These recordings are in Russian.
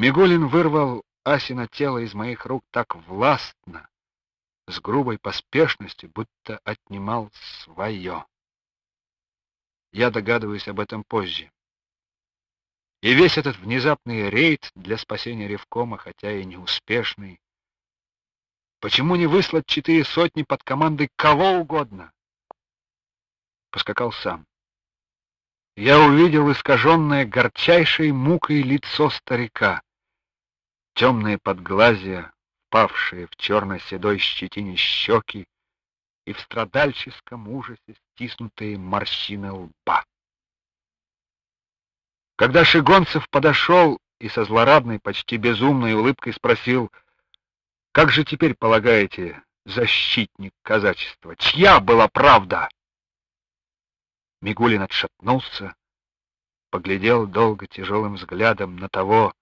Мигулин вырвал Асина тело из моих рук так властно, с грубой поспешностью, будто отнимал свое. Я догадываюсь об этом позже. И весь этот внезапный рейд для спасения Ревкома, хотя и неуспешный, почему не выслать четыре сотни под командой кого угодно? Поскакал сам. Я увидел искаженное горчайшей мукой лицо старика, темные подглазия, впавшие в черно-седой щетине щеки и в страдальческом ужасе стиснутые морщины лба. Когда Шигонцев подошел и со злорадной, почти безумной улыбкой спросил, «Как же теперь полагаете, защитник казачества, чья была правда?» Мигулин отшатнулся, поглядел долго тяжелым взглядом на того,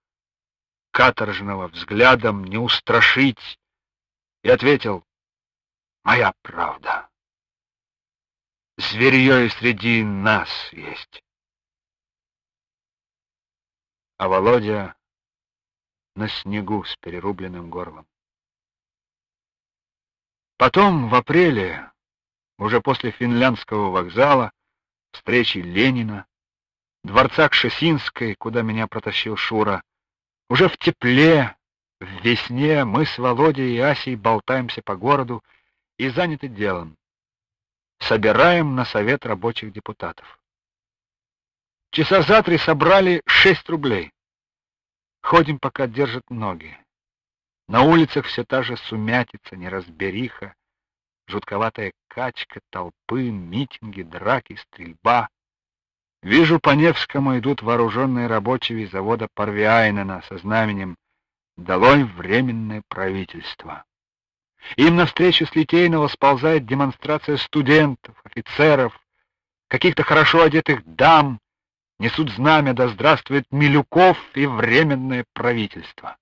каторжного взглядом не устрашить, и ответил, «Моя правда. Зверье и среди нас есть» а Володя на снегу с перерубленным горлом. Потом, в апреле, уже после финляндского вокзала, встречи Ленина, дворца Кшесинской, куда меня протащил Шура, уже в тепле, в весне мы с Володей и Асей болтаемся по городу и заняты делом. Собираем на совет рабочих депутатов. Часа за три собрали шесть рублей. Ходим, пока держат ноги. На улицах все та же сумятица, неразбериха, жутковатая качка толпы, митинги, драки, стрельба. Вижу, по Невскому идут вооруженные рабочие из завода Парвиайнена со знаменем «Долой временное правительство». Им навстречу с Литейного сползает демонстрация студентов, офицеров, каких-то хорошо одетых дам, несут знамя «Да здравствует Милюков и Временное правительство».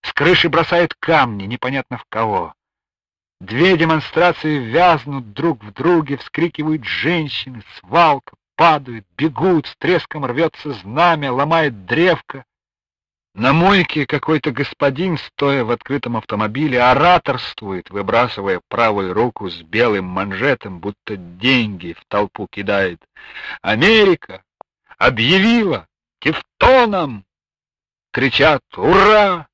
С крыши бросают камни, непонятно в кого. Две демонстрации вязнут друг в друге, вскрикивают женщины, свалка, падают, бегут, с треском рвется знамя, ломает древко. На мойке какой-то господин, стоя в открытом автомобиле, ораторствует, выбрасывая правую руку с белым манжетом, будто деньги в толпу кидает. Америка! объявила Тевтоном! Кричат «Ура!»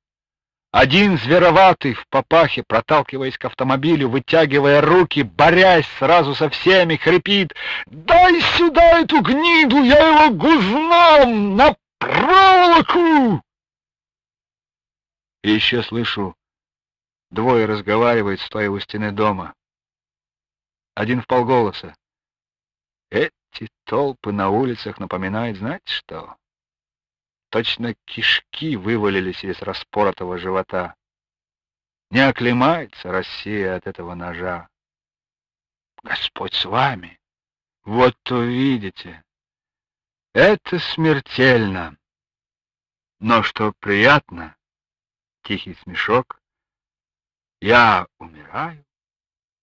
Один звероватый в папахе, проталкиваясь к автомобилю, вытягивая руки, борясь сразу со всеми, хрипит «Дай сюда эту гниду, я его гузном на проволоку!» И еще слышу, двое разговаривают, стоя у стены дома. Один в полголоса. Эти толпы на улицах напоминают, знаете что? Точно кишки вывалились из распоротого живота. Не оклемается Россия от этого ножа. Господь с вами. Вот увидите. Это смертельно. Но что приятно, тихий смешок, я умираю,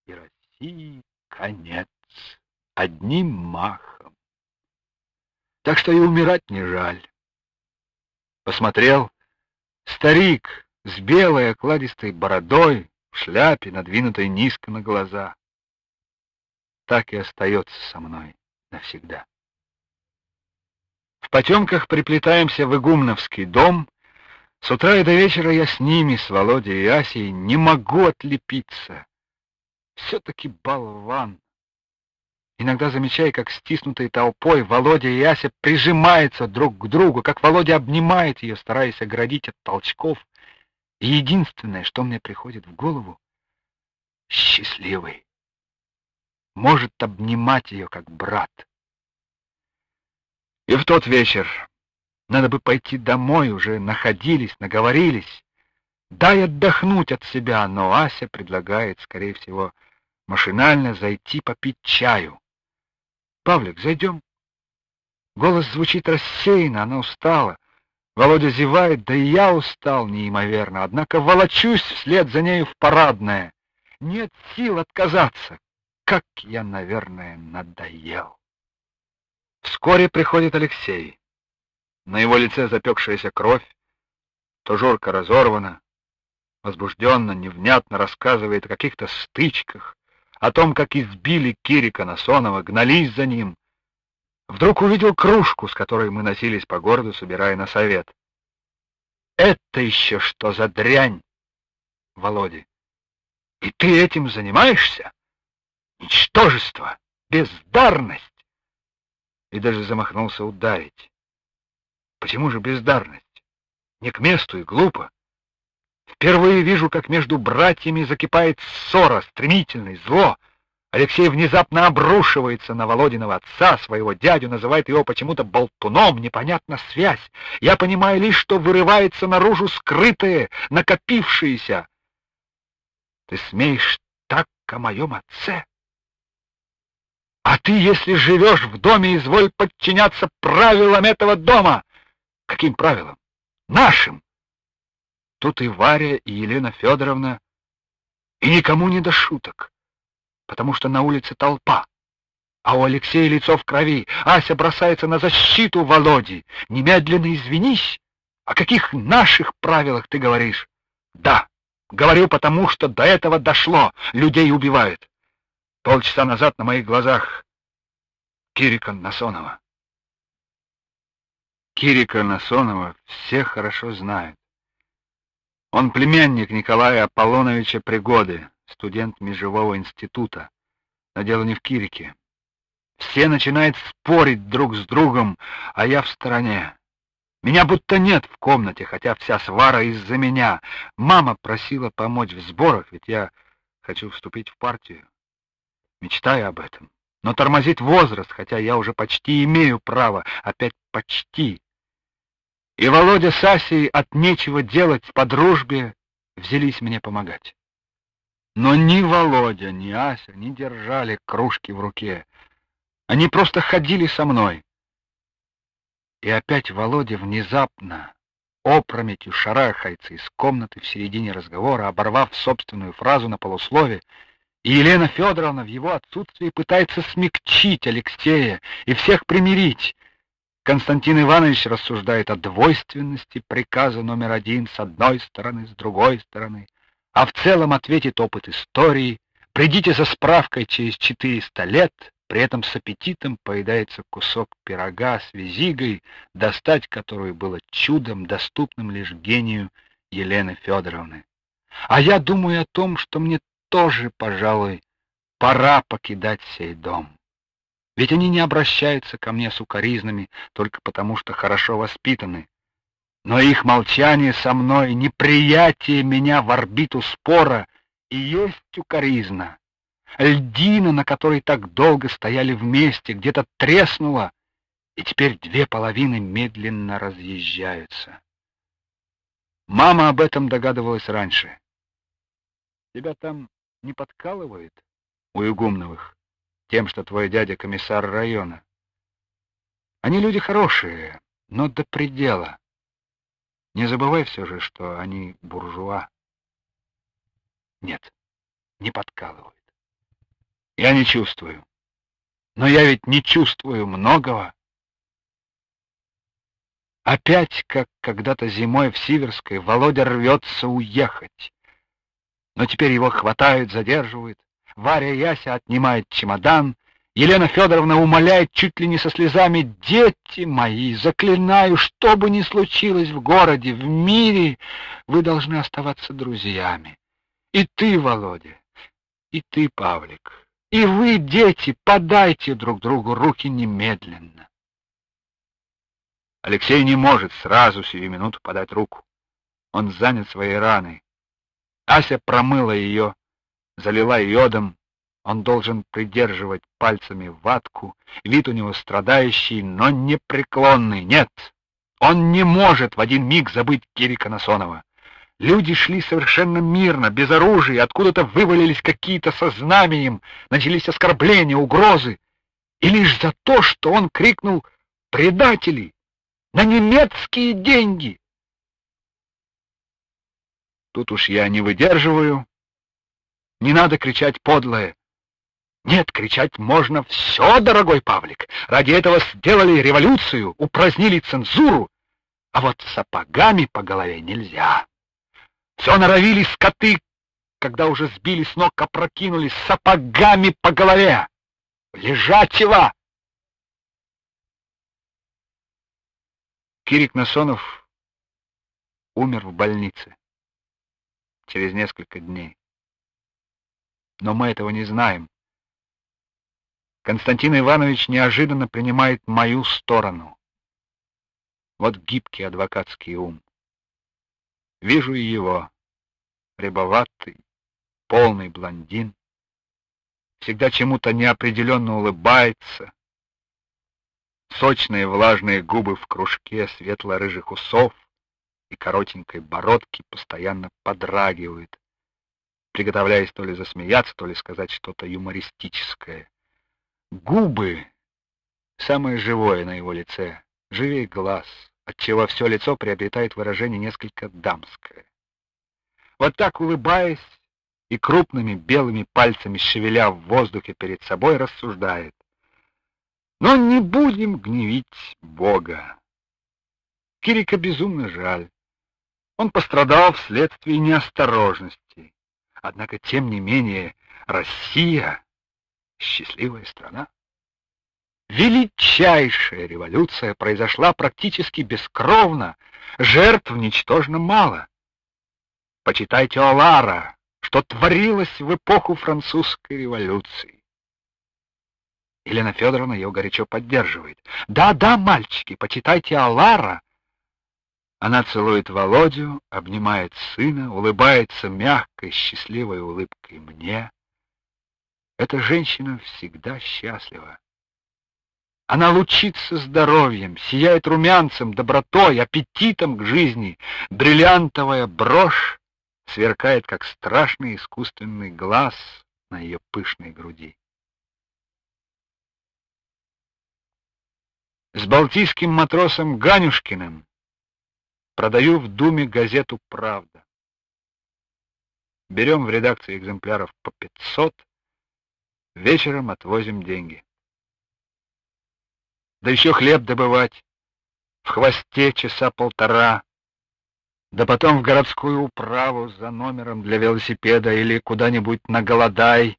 и России конец одним махом. Так что и умирать не жаль. Посмотрел, старик с белой окладистой бородой, в шляпе, надвинутой низко на глаза. Так и остается со мной навсегда. В потемках приплетаемся в Игумновский дом. С утра и до вечера я с ними, с Володей и Асей, не могу отлепиться. Все-таки болван. Иногда замечая, как стиснутые толпой Володя и Ася прижимаются друг к другу, как Володя обнимает ее, стараясь оградить от толчков. И единственное, что мне приходит в голову — счастливый. Может обнимать ее, как брат. И в тот вечер надо бы пойти домой, уже находились, наговорились. Дай отдохнуть от себя, но Ася предлагает, скорее всего, машинально зайти попить чаю. Павлик, зайдем. Голос звучит рассеянно, она устала. Володя зевает, да и я устал неимоверно, однако волочусь вслед за нею в парадное. Нет сил отказаться. Как я, наверное, надоел. Вскоре приходит Алексей. На его лице запекшаяся кровь, то Жорка разорвана, возбужденно, невнятно рассказывает о каких-то стычках, о том, как избили Кирика Насонова, гнались за ним. Вдруг увидел кружку, с которой мы носились по городу, собирая на совет. Это еще что за дрянь, Володя? И ты этим занимаешься? Ничтожество, бездарность! И даже замахнулся ударить. Почему же бездарность? Не к месту и глупо. Впервые вижу, как между братьями закипает ссора, стремительный, зло. Алексей внезапно обрушивается на Володиного отца, своего дядю, называет его почему-то болтуном, непонятна связь. Я понимаю лишь, что вырывается наружу скрытое, накопившееся. Ты смеешь так о моем отце? А ты, если живешь в доме, изволь подчиняться правилам этого дома. Каким правилам? Нашим. Тут и Варя, и Елена Федоровна, и никому не до шуток, потому что на улице толпа. А у Алексея лицо в крови. Ася бросается на защиту Володи. Немедленно извинись. О каких наших правилах ты говоришь? Да, говорю, потому что до этого дошло. Людей убивают. Полчаса назад на моих глазах Кирика Насонова. Кирика Насонова все хорошо знают. Он племянник Николая Аполлоновича Пригоды, студент Межевого института. Но дело не в Кирике. Все начинают спорить друг с другом, а я в стороне. Меня будто нет в комнате, хотя вся свара из-за меня. Мама просила помочь в сборах, ведь я хочу вступить в партию. Мечтаю об этом. Но тормозит возраст, хотя я уже почти имею право, опять почти. И Володя с Асей от нечего делать по дружбе взялись мне помогать. Но ни Володя, ни Ася не держали кружки в руке. Они просто ходили со мной. И опять Володя внезапно, опрометью шарахается из комнаты в середине разговора, оборвав собственную фразу на полуслове, и Елена Федоровна в его отсутствии пытается смягчить Алексея и всех примирить. Константин Иванович рассуждает о двойственности приказа номер один с одной стороны, с другой стороны, а в целом ответит опыт истории. Придите за справкой через 400 лет, при этом с аппетитом поедается кусок пирога с визигой, достать которую было чудом, доступным лишь гению Елены Федоровны. А я думаю о том, что мне тоже, пожалуй, пора покидать сей дом. Ведь они не обращаются ко мне с укоризнами только потому, что хорошо воспитаны. Но их молчание со мной, неприятие меня в орбиту спора и есть укоризна. Льдина, на которой так долго стояли вместе, где-то треснула, и теперь две половины медленно разъезжаются. Мама об этом догадывалась раньше. Тебя там не подкалывает у Игумновых тем, что твой дядя комиссар района. Они люди хорошие, но до предела. Не забывай все же, что они буржуа. Нет, не подкалывают. Я не чувствую. Но я ведь не чувствую многого. Опять, как когда-то зимой в Сиверской, Володя рвется уехать но теперь его хватают, задерживают. Варя Яся отнимает чемодан. Елена Федоровна умоляет чуть ли не со слезами, «Дети мои, заклинаю, что бы ни случилось в городе, в мире, вы должны оставаться друзьями. И ты, Володя, и ты, Павлик, и вы, дети, подайте друг другу руки немедленно». Алексей не может сразу сию минуту подать руку. Он занят своей раной. Ася промыла ее, залила йодом. Он должен придерживать пальцами ватку. Вид у него страдающий, но непреклонный. Нет, он не может в один миг забыть Кирика Насонова. Люди шли совершенно мирно, без оружия, откуда-то вывалились какие-то со знаменем, начались оскорбления, угрозы. И лишь за то, что он крикнул «Предатели! На немецкие деньги!» Тут уж я не выдерживаю. Не надо кричать подлое. Нет, кричать можно все, дорогой Павлик. Ради этого сделали революцию, упразднили цензуру. А вот сапогами по голове нельзя. Все норовили скоты, когда уже сбили с ног, опрокинулись сапогами по голове. Лежачего! Кирик Насонов умер в больнице через несколько дней. Но мы этого не знаем. Константин Иванович неожиданно принимает мою сторону. Вот гибкий адвокатский ум. Вижу и его, рябоватый, полный блондин, всегда чему-то неопределенно улыбается, сочные влажные губы в кружке светло-рыжих усов и коротенькой бородки постоянно подрагивают, приготовляясь то ли засмеяться, то ли сказать что-то юмористическое. Губы — самое живое на его лице, живее глаз, отчего все лицо приобретает выражение несколько дамское. Вот так улыбаясь и крупными белыми пальцами шевеля в воздухе перед собой, рассуждает. Но не будем гневить Бога. Кирика безумно жаль. Он пострадал вследствие неосторожности. Однако, тем не менее, Россия — счастливая страна. Величайшая революция произошла практически бескровно, жертв ничтожно мало. Почитайте Олара, что творилось в эпоху французской революции. Елена Федоровна ее горячо поддерживает. Да, да, мальчики, почитайте Алара. Она целует Володю, обнимает сына, улыбается мягкой, счастливой улыбкой мне. Эта женщина всегда счастлива. Она лучится здоровьем, сияет румянцем, добротой, аппетитом к жизни. Бриллиантовая брошь сверкает, как страшный искусственный глаз на ее пышной груди. С балтийским матросом Ганюшкиным продаю в Думе газету «Правда». Берем в редакции экземпляров по 500, вечером отвозим деньги. Да еще хлеб добывать, в хвосте часа полтора, да потом в городскую управу за номером для велосипеда или куда-нибудь на голодай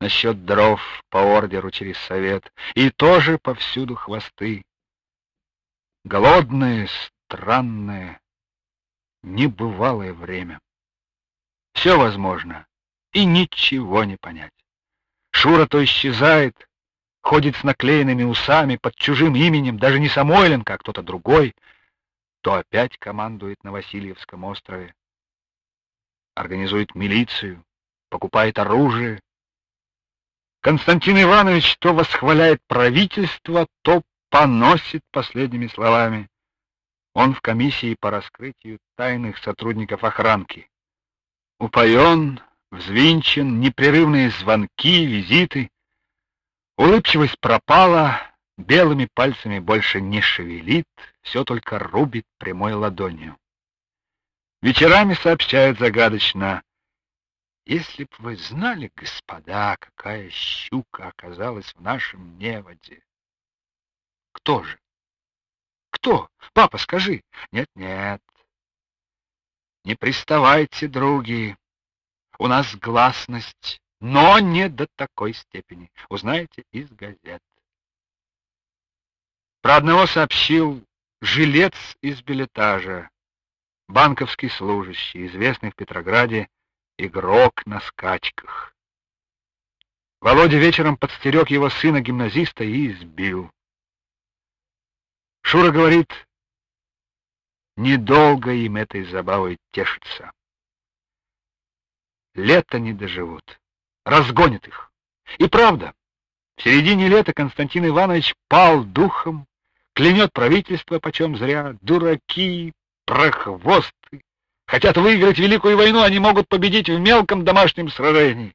насчет дров по ордеру через совет. И тоже повсюду хвосты. Голодное, странное, небывалое время. Все возможно, и ничего не понять. Шура то исчезает, ходит с наклеенными усами под чужим именем, даже не Самойленко, а кто-то другой — то опять командует на Васильевском острове, организует милицию, покупает оружие. Константин Иванович то восхваляет правительство, то поносит последними словами. Он в комиссии по раскрытию тайных сотрудников охранки. Упоен, взвинчен, непрерывные звонки, визиты. Улыбчивость пропала, белыми пальцами больше не шевелит, все только рубит прямой ладонью. Вечерами сообщают загадочно, «Если б вы знали, господа, какая щука оказалась в нашем неводе!» «Кто же? Кто? Папа, скажи!» «Нет-нет, не приставайте, други, у нас гласность, но не до такой степени, узнаете из газет». Про одного сообщил жилец из билетажа, банковский служащий, известный в Петрограде игрок на скачках. Володя вечером подстерег его сына-гимназиста и избил. Шура говорит, недолго им этой забавой тешится. Лето не доживут, разгонят их. И правда, в середине лета Константин Иванович пал духом Клянет правительство почем зря, дураки, прохвосты. Хотят выиграть Великую войну, они могут победить в мелком домашнем сражении.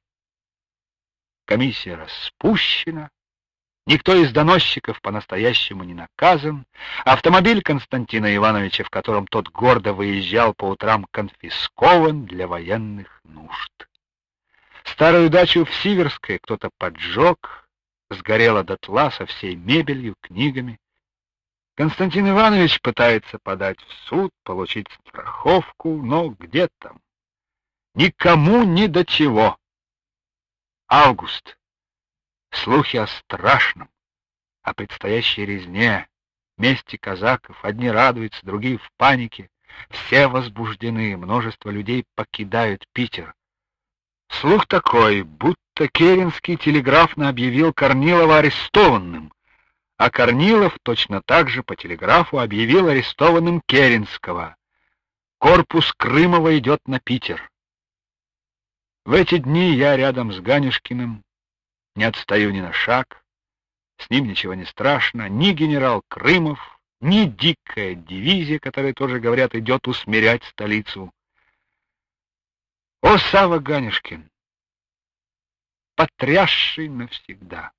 Комиссия распущена, никто из доносчиков по-настоящему не наказан, автомобиль Константина Ивановича, в котором тот гордо выезжал по утрам, конфискован для военных нужд. Старую дачу в Сиверской кто-то поджег, сгорела дотла со всей мебелью, книгами. Константин Иванович пытается подать в суд, получить страховку, но где там? Никому ни до чего. Август. Слухи о страшном, о предстоящей резне, мести казаков. Одни радуются, другие в панике. Все возбуждены, множество людей покидают Питер. Слух такой, будто Керенский телеграфно объявил Корнилова арестованным, а Корнилов точно так же по телеграфу объявил арестованным Керенского. Корпус Крымова идет на Питер. В эти дни я рядом с Ганюшкиным, не отстаю ни на шаг, с ним ничего не страшно, ни генерал Крымов, ни дикая дивизия, которая тоже, говорят, идет усмирять столицу. О, Сава Ганюшкин, потрясший навсегда!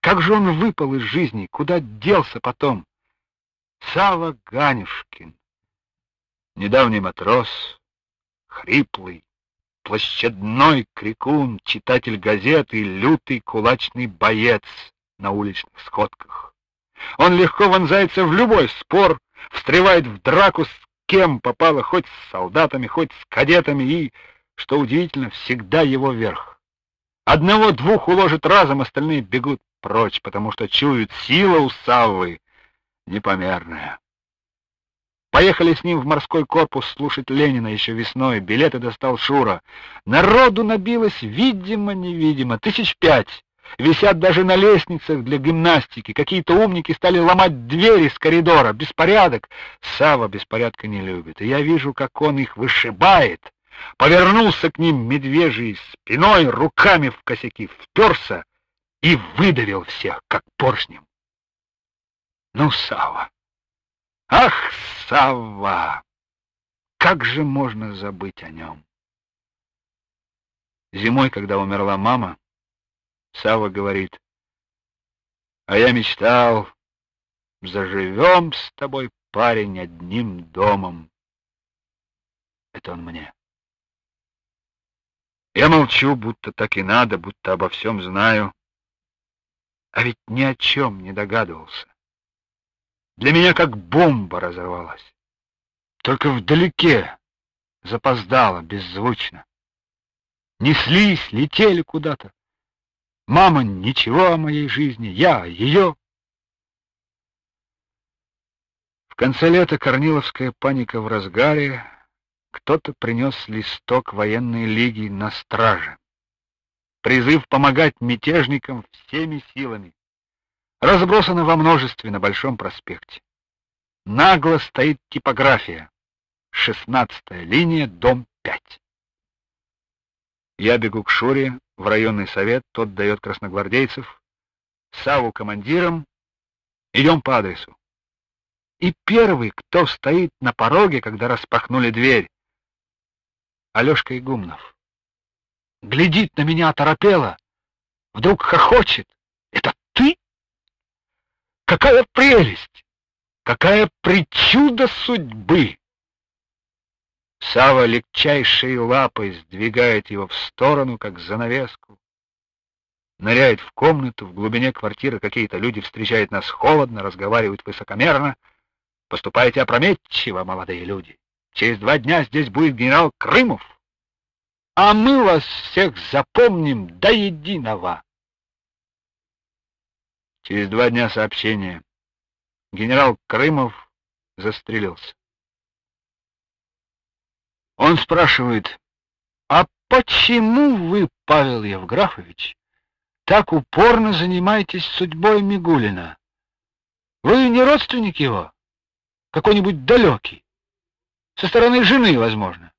Как же он выпал из жизни, куда делся потом? Сава Ганюшкин, недавний матрос, хриплый, площадной крикун, читатель газеты, лютый кулачный боец на уличных сходках. Он легко вонзается в любой спор, встревает в драку с кем попало, хоть с солдатами, хоть с кадетами, и, что удивительно, всегда его верх. Одного-двух уложит разом, остальные бегут прочь, потому что чуют сила у Саввы непомерная. Поехали с ним в морской корпус слушать Ленина еще весной. Билеты достал Шура. Народу набилось, видимо-невидимо, тысяч пять. Висят даже на лестницах для гимнастики. Какие-то умники стали ломать двери с коридора. Беспорядок. Сава беспорядка не любит. И я вижу, как он их вышибает. Повернулся к ним медвежьей спиной, руками в косяки вперся и выдавил всех, как поршнем. Ну, Сава! Ах, Сава! Как же можно забыть о нем? Зимой, когда умерла мама, Сава говорит, а я мечтал, заживем с тобой, парень, одним домом. Это он мне. Я молчу, будто так и надо, будто обо всем знаю. А ведь ни о чем не догадывался. Для меня как бомба разорвалась. Только вдалеке, запоздало, беззвучно. Неслись, летели куда-то. Мама ничего о моей жизни, я ее. В конце лета Корниловская паника в разгаре. Кто-то принес листок военной лиги на страже. Призыв помогать мятежникам всеми силами. Разбросано во множестве на Большом проспекте. Нагло стоит типография. Шестнадцатая линия, дом 5. Я бегу к Шуре, в районный совет, тот дает красногвардейцев, Саву командиром, идем по адресу. И первый, кто стоит на пороге, когда распахнули дверь, Алешка Игумнов. Глядит на меня оторопело, вдруг хохочет. Какая прелесть! Какая причуда судьбы! Сава легчайшей лапой сдвигает его в сторону, как занавеску. Ныряет в комнату, в глубине квартиры какие-то люди встречают нас холодно, разговаривают высокомерно. Поступайте опрометчиво, молодые люди. Через два дня здесь будет генерал Крымов. А мы вас всех запомним до единого. Через два дня сообщение. Генерал Крымов застрелился. Он спрашивает, а почему вы, Павел Евграфович, так упорно занимаетесь судьбой Мигулина? Вы не родственник его? Какой-нибудь далекий? Со стороны жены, возможно?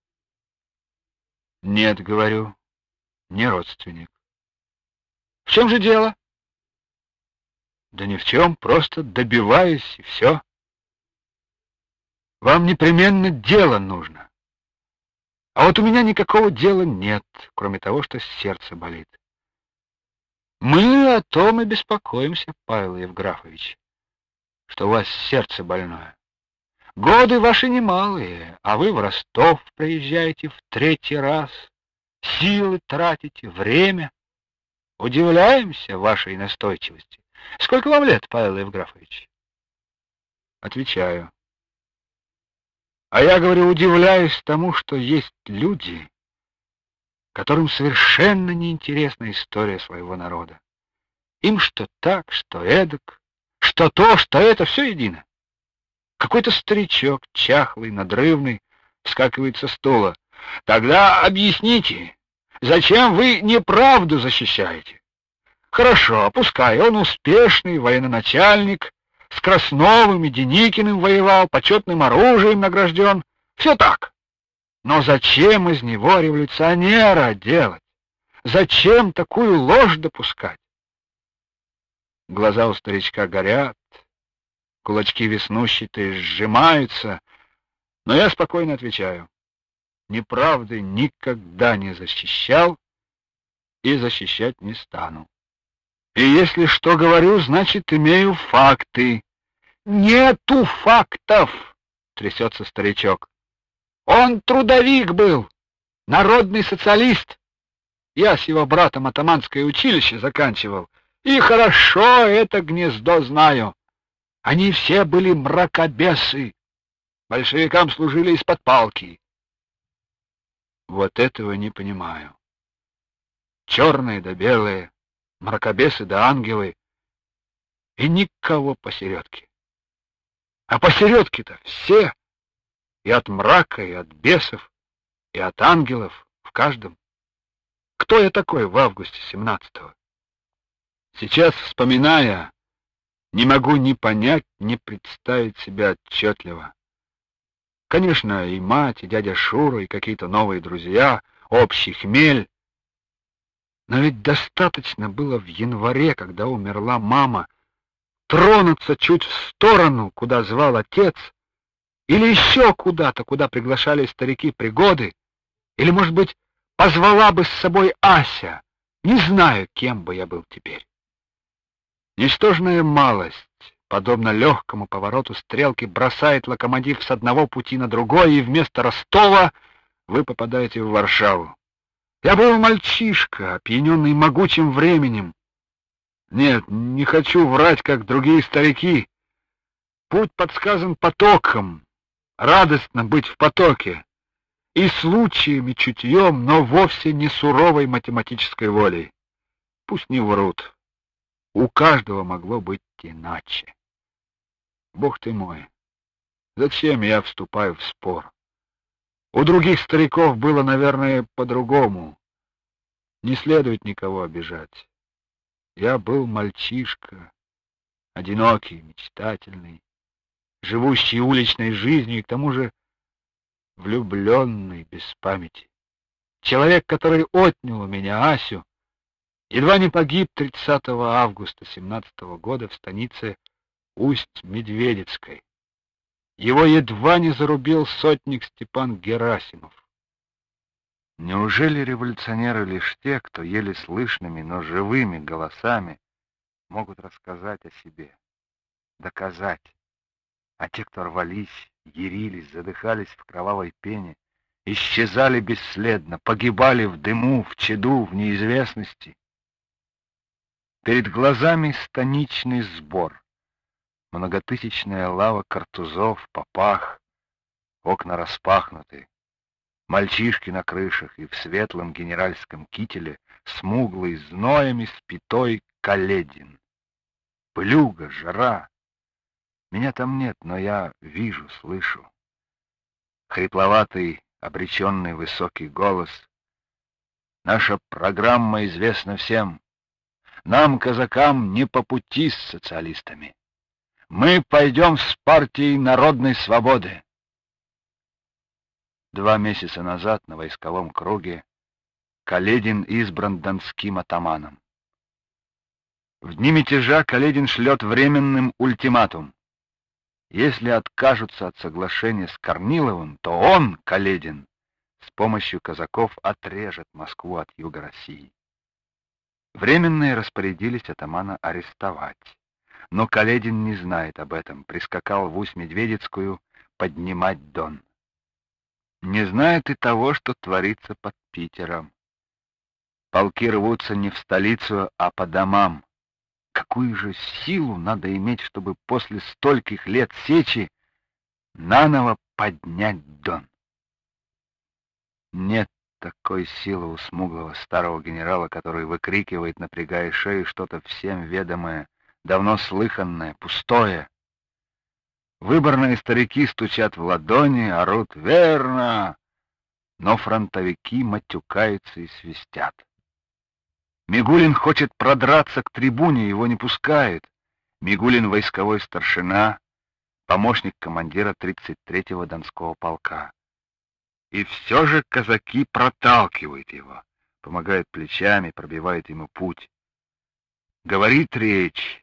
Нет, говорю, не родственник. В чем же дело? Да ни в чем, просто добиваюсь, и все. Вам непременно дело нужно. А вот у меня никакого дела нет, кроме того, что сердце болит. Мы о том и беспокоимся, Павел Евграфович, что у вас сердце больное. Годы ваши немалые, а вы в Ростов приезжаете в третий раз, силы тратите, время. Удивляемся вашей настойчивости. Сколько вам лет, Павел Евграфович? Отвечаю. А я, говорю, удивляюсь тому, что есть люди, которым совершенно неинтересна история своего народа. Им что так, что эдак, что то, что это, все едино. Какой-то старичок, чахлый, надрывный, вскакивает со стула. Тогда объясните, зачем вы неправду защищаете? Хорошо, пускай он успешный военачальник, с Красновым и Деникиным воевал, почетным оружием награжден. Все так. Но зачем из него революционера делать? Зачем такую ложь допускать? Глаза у старичка горят, кулачки веснущатые сжимаются, но я спокойно отвечаю. Неправды никогда не защищал и защищать не стану. И если что говорю, значит, имею факты. Нету фактов, трясется старичок. Он трудовик был, народный социалист. Я с его братом атаманское училище заканчивал, и хорошо это гнездо знаю. Они все были мракобесы. Большевикам служили из-под палки. Вот этого не понимаю. Черные да белые, мракобесы да ангелы, и никого посередке. А посередке-то все, и от мрака, и от бесов, и от ангелов, в каждом. Кто я такой в августе семнадцатого? Сейчас, вспоминая, не могу ни понять, ни представить себя отчетливо. Конечно, и мать, и дядя Шура, и какие-то новые друзья, общий хмель, но ведь достаточно было в январе, когда умерла мама, тронуться чуть в сторону, куда звал отец, или еще куда-то, куда приглашали старики пригоды, или, может быть, позвала бы с собой Ася. Не знаю, кем бы я был теперь. Ничтожная малость, подобно легкому повороту стрелки, бросает локомотив с одного пути на другой, и вместо Ростова вы попадаете в Варшаву. Я был мальчишка, опьяненный могучим временем. Нет, не хочу врать, как другие старики. Путь подсказан потоком. Радостно быть в потоке. И случаем, и чутьем, но вовсе не суровой математической волей. Пусть не врут. У каждого могло быть иначе. Бог ты мой, зачем я вступаю в спор? У других стариков было, наверное, по-другому. Не следует никого обижать. Я был мальчишка, одинокий, мечтательный, живущий уличной жизнью и к тому же влюбленный без памяти. Человек, который отнял у меня Асю, едва не погиб 30 августа 17 года в станице Усть-Медведецкой. Его едва не зарубил сотник Степан Герасимов. Неужели революционеры лишь те, кто еле слышными, но живыми голосами могут рассказать о себе, доказать? А те, кто рвались, ярились, задыхались в кровавой пене, исчезали бесследно, погибали в дыму, в чаду, в неизвестности. Перед глазами станичный сбор, многотысячная лава картузов, попах, окна распахнуты, мальчишки на крышах и в светлом генеральском кителе, смуглый, зноями спитой Каледин. Плюга, жара. Меня там нет, но я вижу, слышу. Хрипловатый, обреченный высокий голос. Наша программа известна всем. Нам, казакам, не по пути с социалистами. Мы пойдем с партией народной свободы. Два месяца назад на войсковом круге Каледин избран донским атаманом. В дни мятежа Каледин шлет временным ультиматум. Если откажутся от соглашения с Корниловым, то он, Каледин, с помощью казаков отрежет Москву от юга России. Временные распорядились атамана арестовать. Но Каледин не знает об этом, прискакал в Усть-Медведецкую поднимать Дон. Не знает и того, что творится под Питером. Полки рвутся не в столицу, а по домам. Какую же силу надо иметь, чтобы после стольких лет сечи наново поднять Дон? Нет такой силы у смуглого старого генерала, который выкрикивает, напрягая шею, что-то всем ведомое, давно слыханное, пустое. Выборные старики стучат в ладони, орут «Верно!», но фронтовики матюкаются и свистят. Мигулин хочет продраться к трибуне, его не пускают. Мигулин — войсковой старшина, помощник командира 33-го Донского полка. И все же казаки проталкивают его, помогают плечами, пробивают ему путь. Говорит речь,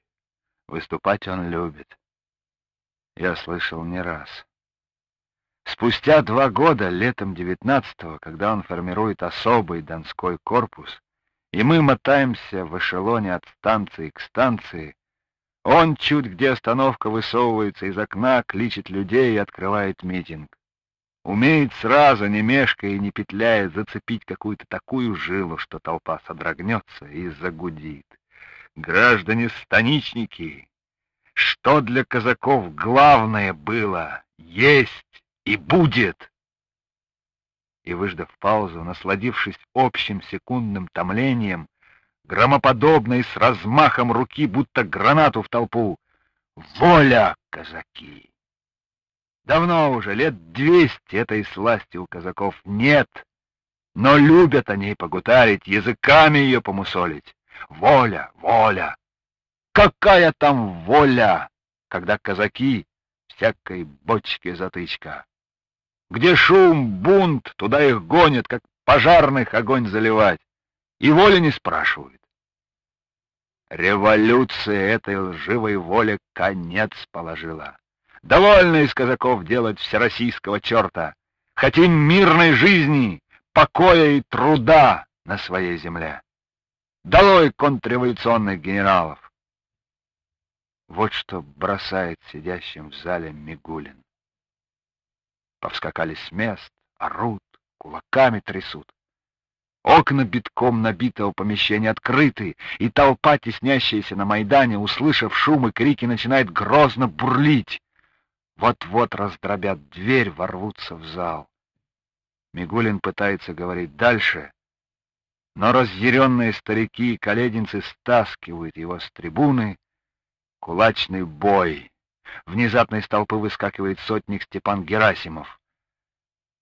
выступать он любит. Я слышал не раз. Спустя два года, летом девятнадцатого, когда он формирует особый Донской корпус, и мы мотаемся в эшелоне от станции к станции. Он чуть где остановка высовывается из окна, кличет людей и открывает митинг. Умеет сразу, не мешкая и не петляя, зацепить какую-то такую жилу, что толпа содрогнется и загудит. Граждане-станичники, что для казаков главное было, есть и будет и, выждав паузу, насладившись общим секундным томлением, громоподобно и с размахом руки, будто гранату в толпу. «Воля, казаки!» Давно уже, лет двести этой сласти у казаков нет, но любят они погутарить, языками ее помусолить. Воля, воля! Какая там воля, когда казаки всякой бочке затычка? Где шум, бунт, туда их гонят, как пожарных огонь заливать. И воли не спрашивают. Революция этой лживой воле конец положила. Довольно из казаков делать всероссийского черта. Хотим мирной жизни, покоя и труда на своей земле. Долой контрреволюционных генералов! Вот что бросает сидящим в зале Мигулин повскакали с мест, орут, кулаками трясут. Окна битком набитого помещения открыты, и толпа, теснящаяся на Майдане, услышав шум и крики, начинает грозно бурлить. Вот-вот раздробят дверь, ворвутся в зал. Мигулин пытается говорить дальше, но разъяренные старики и колединцы стаскивают его с трибуны. Кулачный бой Внезапно из толпы выскакивает сотник Степан Герасимов.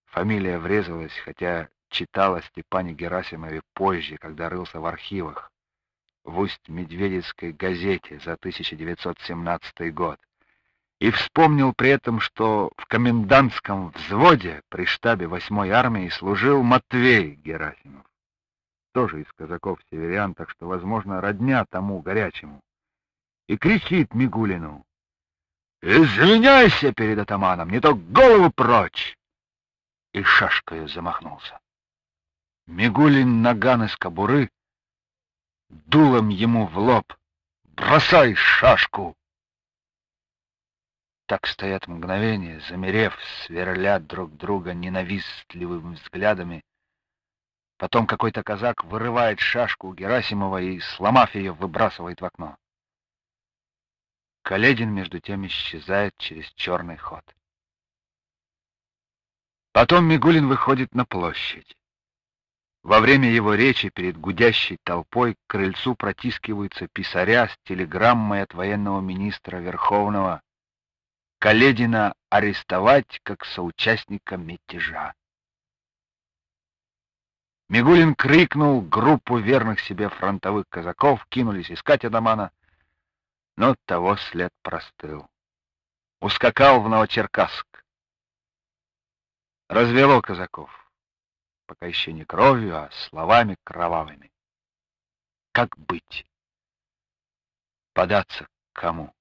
Фамилия врезалась, хотя читала Степане Герасимове позже, когда рылся в архивах, в Усть-Медведецкой газете за 1917 год. И вспомнил при этом, что в комендантском взводе при штабе 8-й армии служил Матвей Герасимов. Тоже из казаков-северян, так что, возможно, родня тому горячему. И кричит Мигулину. «Извиняйся перед атаманом, не то голову прочь!» И шашкою замахнулся. Мигулин наган из кобуры, дулом ему в лоб. «Бросай шашку!» Так стоят мгновения, замерев, сверлят друг друга ненавистливыми взглядами. Потом какой-то казак вырывает шашку у Герасимова и, сломав ее, выбрасывает в окно. Каледин, между тем, исчезает через черный ход. Потом Мигулин выходит на площадь. Во время его речи перед гудящей толпой к крыльцу протискиваются писаря с телеграммой от военного министра Верховного Каледина арестовать как соучастника мятежа. Мигулин крикнул, группу верных себе фронтовых казаков кинулись искать Адамана, но того след простыл. Ускакал в Новочеркасск. Развело казаков, пока еще не кровью, а словами кровавыми. Как быть? Податься к кому?